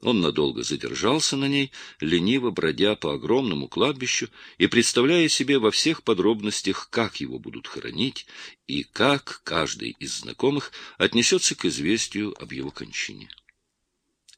Он надолго задержался на ней, лениво бродя по огромному кладбищу и представляя себе во всех подробностях, как его будут хоронить и как каждый из знакомых отнесется к известию об его кончине.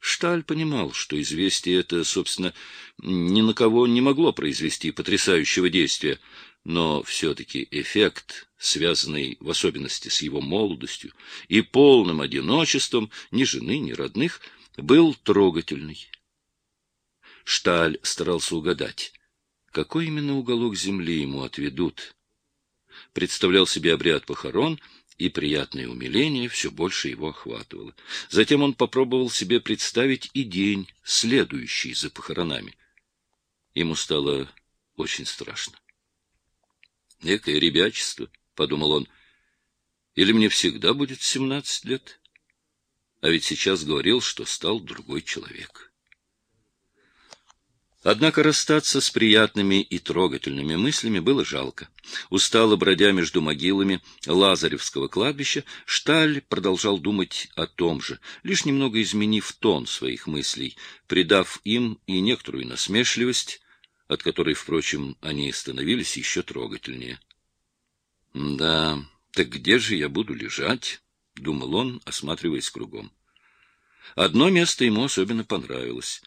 Шталь понимал, что известие это, собственно, ни на кого не могло произвести потрясающего действия, но все-таки эффект, связанный в особенности с его молодостью и полным одиночеством ни жены, ни родных, был трогательный. Шталь старался угадать, какой именно уголок земли ему отведут. Представлял себе обряд похорон, и приятное умиление все больше его охватывало. Затем он попробовал себе представить и день, следующий за похоронами. Ему стало очень страшно. Некое ребячество, — подумал он. Или мне всегда будет семнадцать лет? А ведь сейчас говорил, что стал другой человек. Однако расстаться с приятными и трогательными мыслями было жалко. Устало бродя между могилами Лазаревского кладбища, Шталь продолжал думать о том же, лишь немного изменив тон своих мыслей, придав им и некоторую насмешливость, от которой, впрочем, они становились еще трогательнее. «Да, так где же я буду лежать?» — думал он, осматриваясь кругом. Одно место ему особенно понравилось.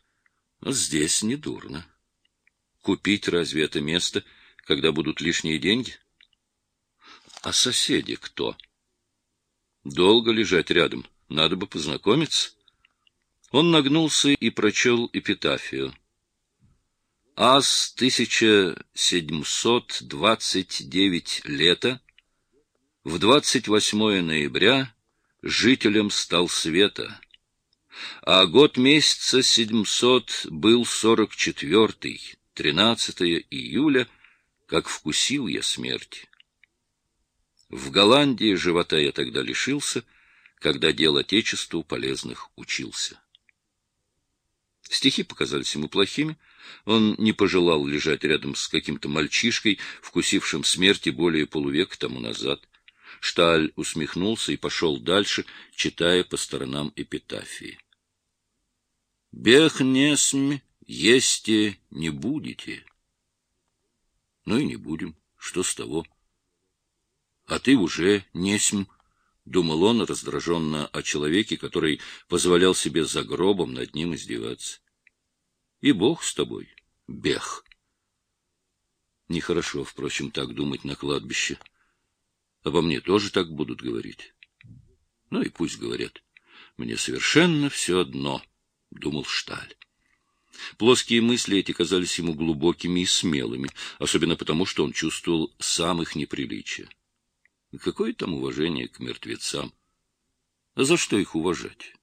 Здесь недурно. Купить разве это место, когда будут лишние деньги? А соседи кто? Долго лежать рядом, надо бы познакомиться. Он нагнулся и прочел эпитафию. Ас 1729 лета, в 28 ноября жителем стал света, а год месяца 700 был 44-й, 13 июля, как вкусил я смерть. В Голландии живота я тогда лишился, когда дел Отечеству полезных учился. Стихи показались ему плохими, он не пожелал лежать рядом с каким-то мальчишкой, вкусившим смерти более полувека тому назад. Шталь усмехнулся и пошел дальше, читая по сторонам эпитафии. «Бех несмь, есте не будете». Ну и не будем. Что с того? А ты уже несмь, — думал он раздраженно о человеке, который позволял себе за гробом над ним издеваться. И Бог с тобой, бех. Нехорошо, впрочем, так думать на кладбище. Обо мне тоже так будут говорить. Ну и пусть говорят. Мне совершенно все одно, — думал Шталь. Плоские мысли эти казались ему глубокими и смелыми, особенно потому, что он чувствовал сам их неприличие. Какое там уважение к мертвецам? За что их уважать?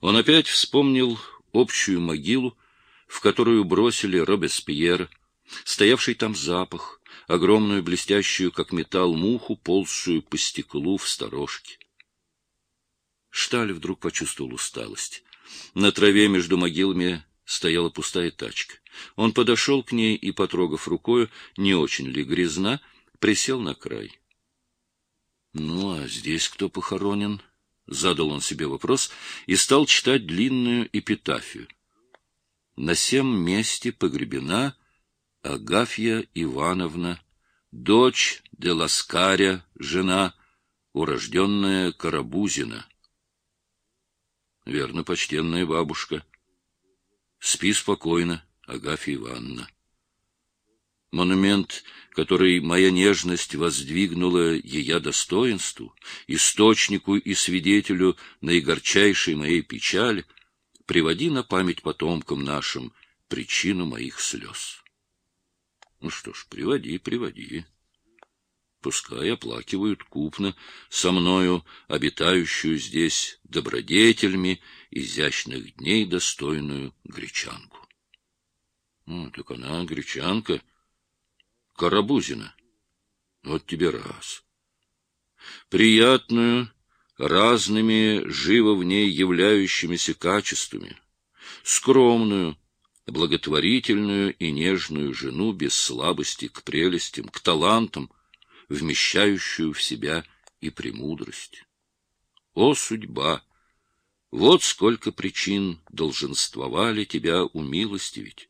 Он опять вспомнил общую могилу, в которую бросили Робеспьера, стоявший там запах, огромную блестящую, как металл, муху, ползшую по стеклу в сторожке. Шталь вдруг почувствовал усталость. На траве между могилами стояла пустая тачка. Он подошел к ней и, потрогав рукою, не очень ли грязна, присел на край. Ну, а здесь кто похоронен? Задал он себе вопрос и стал читать длинную эпитафию. На сем месте погребена Агафья Ивановна, дочь де Ласкаря, жена, урожденная Карабузина. Верно, почтенная бабушка. Спи спокойно, Агафья Ивановна. Монумент, который моя нежность воздвигнула ея достоинству, источнику и свидетелю наигорчайшей моей печали, приводи на память потомкам нашим причину моих слез. Ну что ж, приводи, приводи. Пускай оплакивают купно со мною обитающую здесь добродетельми изящных дней достойную гречанку. Ну, так она гречанка, Карабузина. Вот тебе раз. Приятную, разными, живо в ней являющимися качествами, скромную, благотворительную и нежную жену без слабости к прелестям, к талантам, вмещающую в себя и премудрость. О, судьба! Вот сколько причин долженствовали тебя умилостивить,